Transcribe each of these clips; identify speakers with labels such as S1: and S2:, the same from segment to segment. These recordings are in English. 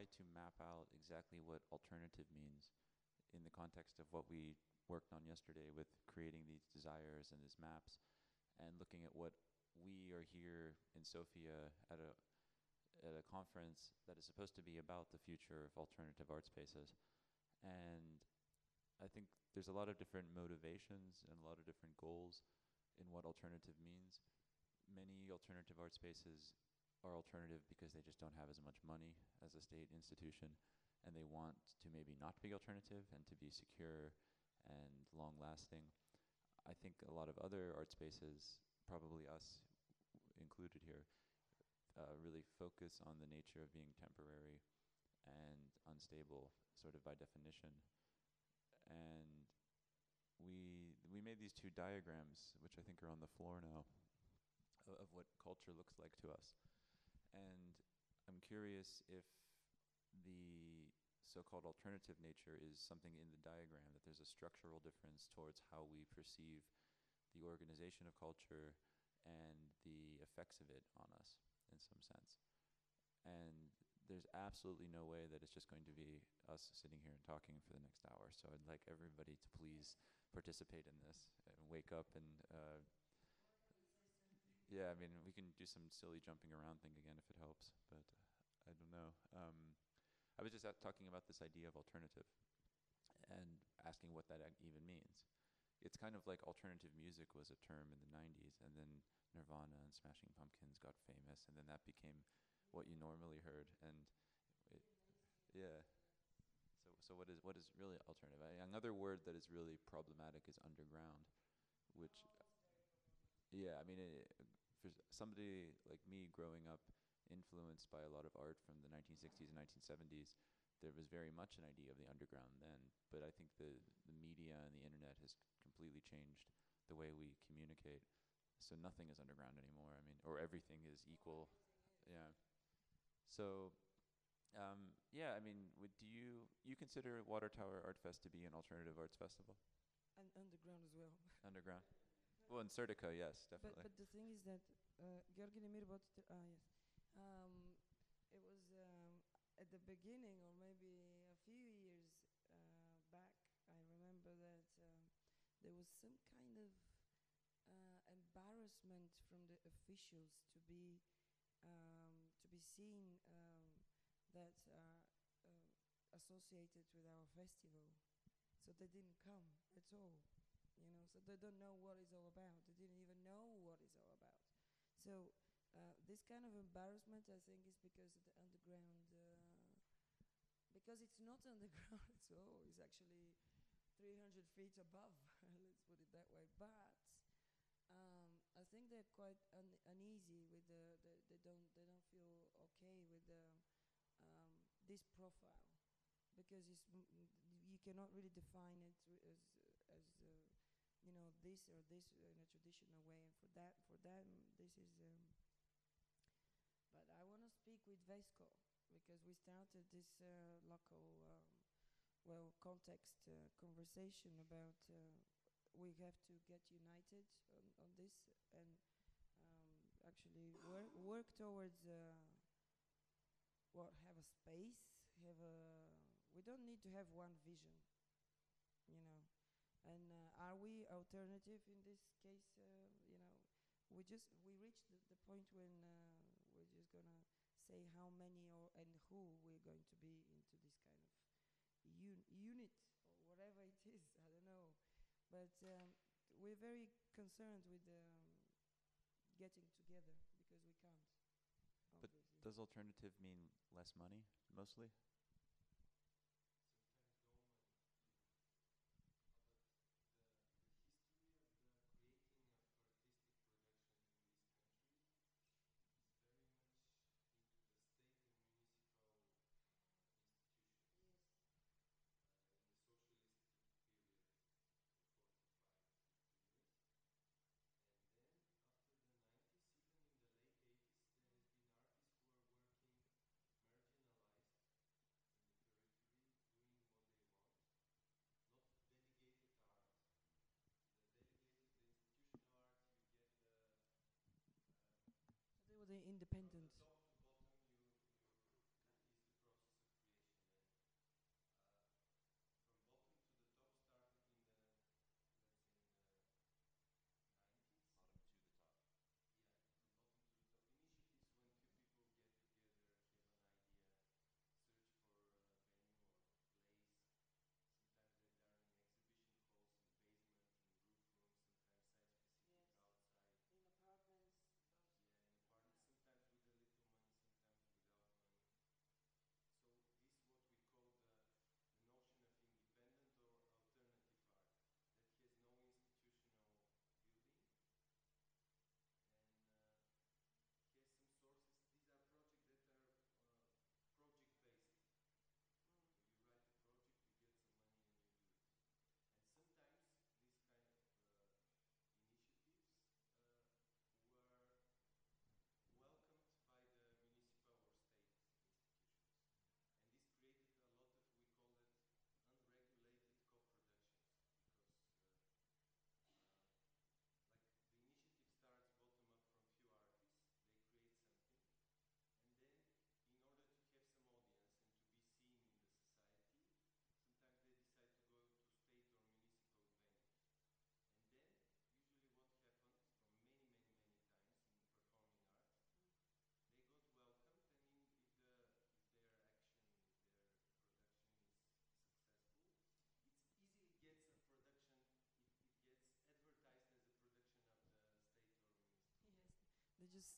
S1: try to map out exactly what alternative means in the context of what we worked on yesterday with creating these desires and these maps and looking at what we are here in Sofia at a at a conference that is supposed to be about the future of alternative art spaces. And I think there's a lot of different motivations and a lot of different goals in what alternative means. Many alternative art spaces are alternative because they just don't have as much money as a state institution and they want to maybe not be alternative and to be secure and long lasting. I think a lot of other art spaces, probably us included here, uh, really focus on the nature of being temporary and unstable, sort of by definition. And we we made these two diagrams, which I think are on the floor now, of, of what culture looks like to us. And I'm curious if the so-called alternative nature is something in the diagram, that there's a structural difference towards how we perceive the organization of culture and the effects of it on us in some sense. And there's absolutely no way that it's just going to be us sitting here and talking for the next hour. So I'd like everybody to please participate in this and wake up and uh, yeah, I mean, we can do some silly jumping around thing again if it helps, but uh, I don't know. Um, I was just talking about this idea of alternative and asking what that even means. It's kind of like alternative music was a term in the 90s, and then Nirvana and Smashing Pumpkins got famous, and then that became what you normally heard. And it, yeah. So, so what is what is really alternative? I, Another word that is really problematic is underground, which, yeah, I mean, it, for somebody like me growing up influenced by a lot of art from the 1960s and 1970s, there was very much an idea of the underground then. But I think the, the media and the internet has completely changed the way we communicate. So nothing is underground anymore. I mean, or everything is equal. Yeah. So, um, yeah. I mean, would do you you consider Water Tower Art Fest to be an alternative arts festival?
S2: And underground as well.
S1: Underground. Well, in Serdica, yes, definitely.
S2: But, but the thing is that uh, Georgi Demirbot, ah yes, um, it was um, at the beginning, or maybe a few years uh, back. I remember that um, there was some kind of uh, embarrassment from the officials to be um, to be seen um, that are uh, associated with our festival. So they didn't come at all, you know. So they don't know what it's all about. They didn't even know what it's all about. So uh, this kind of embarrassment, I think, is because of the underground. Uh, because it's not underground at all. It's actually 300 feet above. let's put it that way. But um, I think they're quite un uneasy with the, the, They don't. They don't feel okay with the um, this profile because you cannot really define it as as. You know this or this in a traditional way, and for that, for them, this is um, but I want to speak with Vesco because we started this uh, local, um, well, context uh, conversation about uh, we have to get united on, on this and um, actually work, work towards uh, what have a space, have a. We don't need to have one vision, you know. And uh, are we alternative in this case? Uh, you know, we just we reached the, the point when uh, we're just gonna say how many or and who we're going to be into this kind of un unit or whatever it is. I don't know, but um, we're very concerned with um, getting together because we can't.
S1: But does alternative mean less money mostly?
S2: Independent.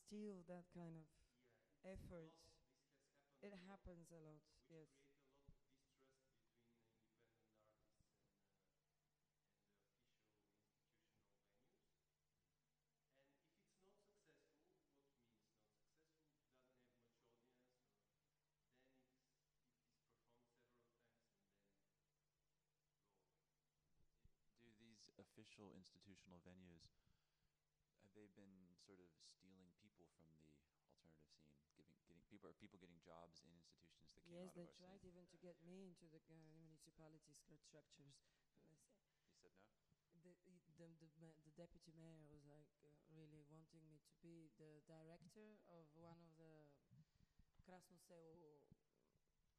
S2: Steal that kind of effort. It happens a lot, yes.
S1: Do these official institutional venues have they been sort of stealing people from the alternative scene, giving getting people are people getting jobs in institutions that came
S2: Yes,
S1: out
S2: they
S1: of our
S2: tried
S1: scene?
S2: even to get me into the uh, municipality structures.
S1: You said no.
S2: the, the, the, the deputy mayor was like uh, really wanting me to be the director of one of the Krasnoselo.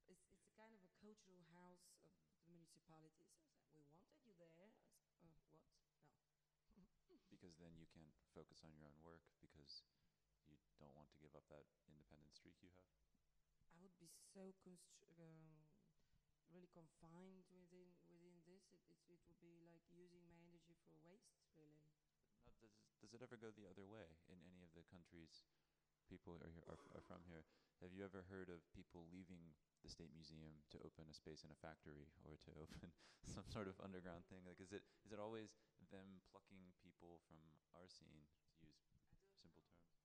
S2: It's, it's a kind of a cultural house of the municipalities. I was like, we wanted you there. I was, uh, what? No.
S1: Because then you can't focus on your own work because you don't want to give up that independent streak you have.
S2: I would be so constr- um, really confined within within this. It, it it would be like using my energy for waste, really.
S1: Does does it ever go the other way in any of the countries people are, here, are, are from here? Have you ever heard of people leaving the state museum to open a space in a factory or to open some sort of underground thing? Like, is it is it always them plucking people from our scene to use simple terms?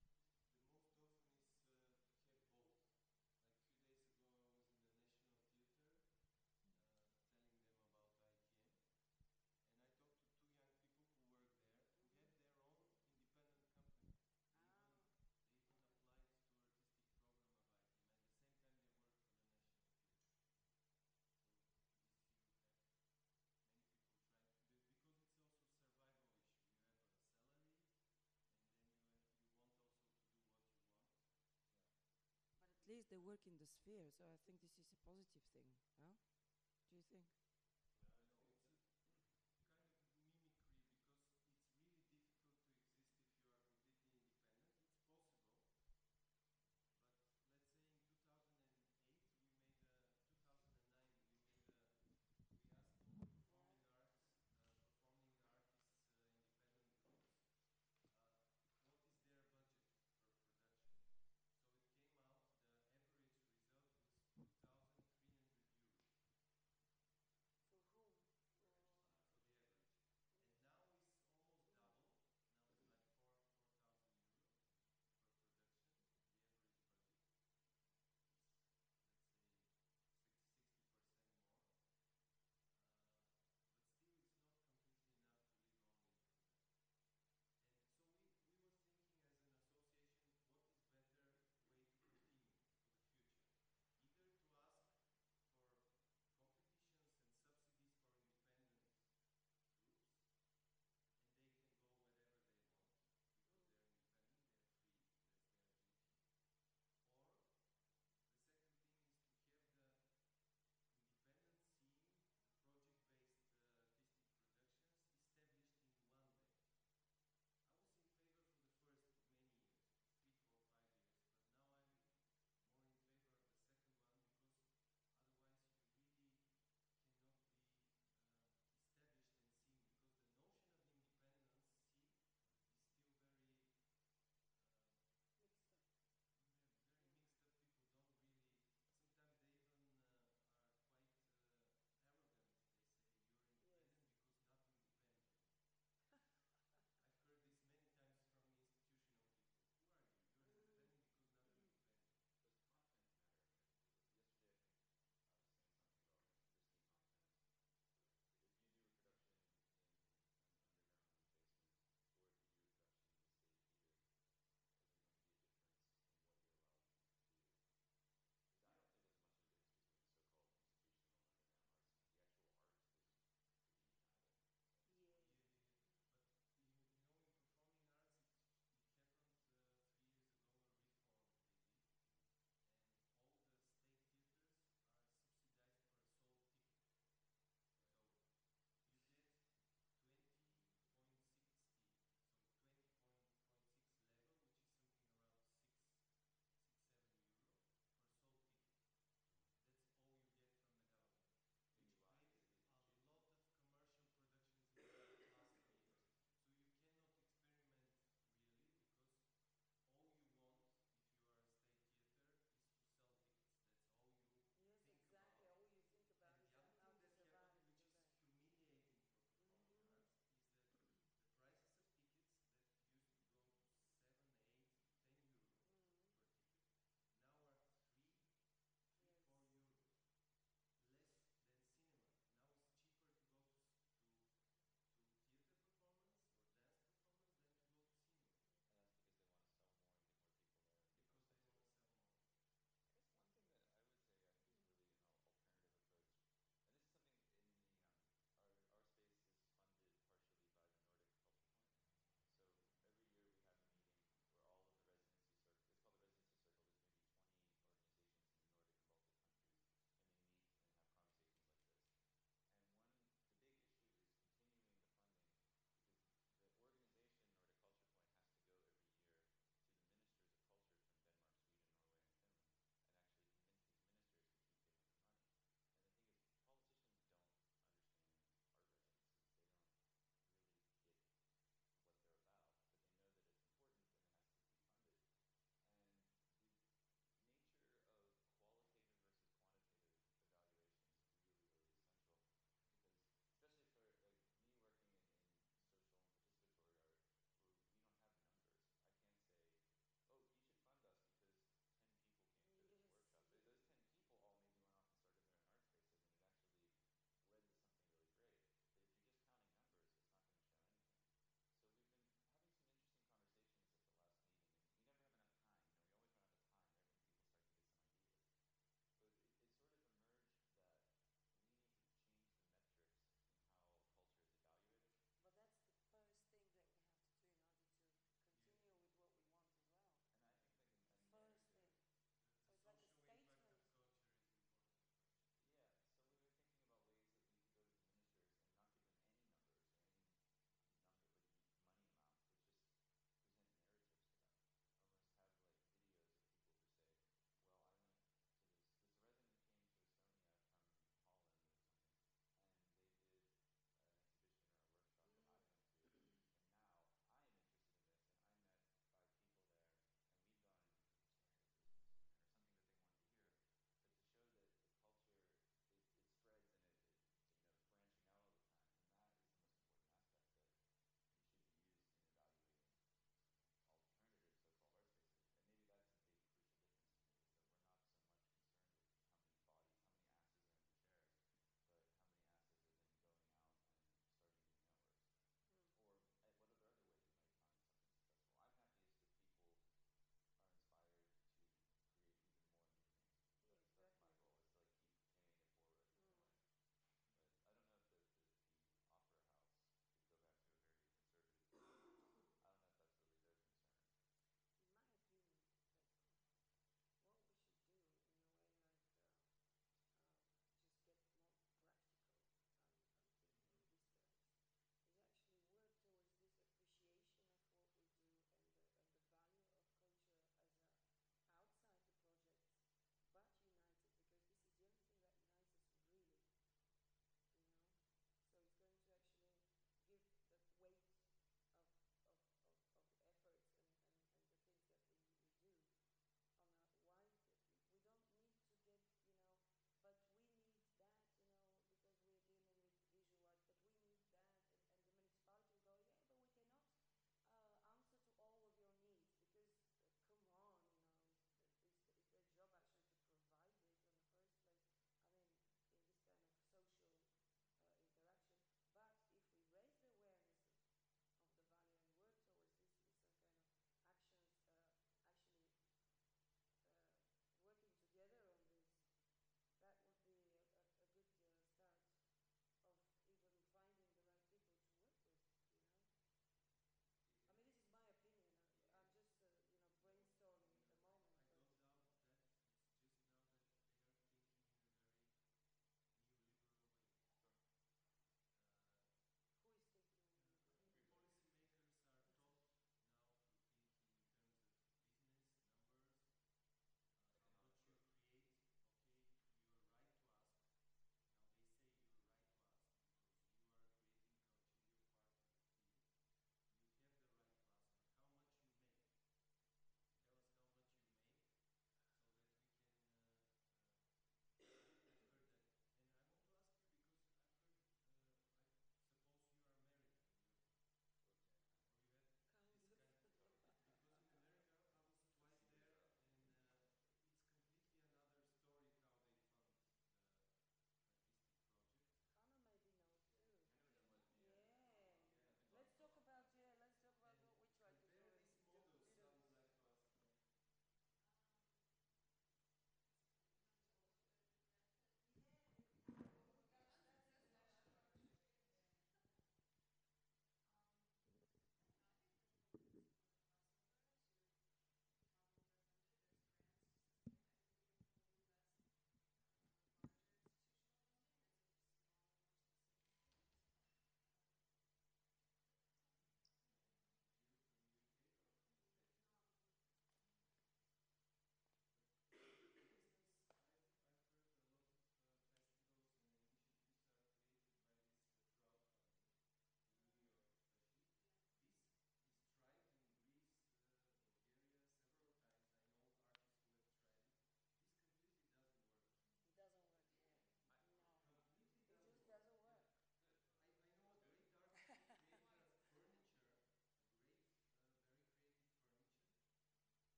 S2: But at least they work in the sphere, so I think this is a positive thing. No? Do you think?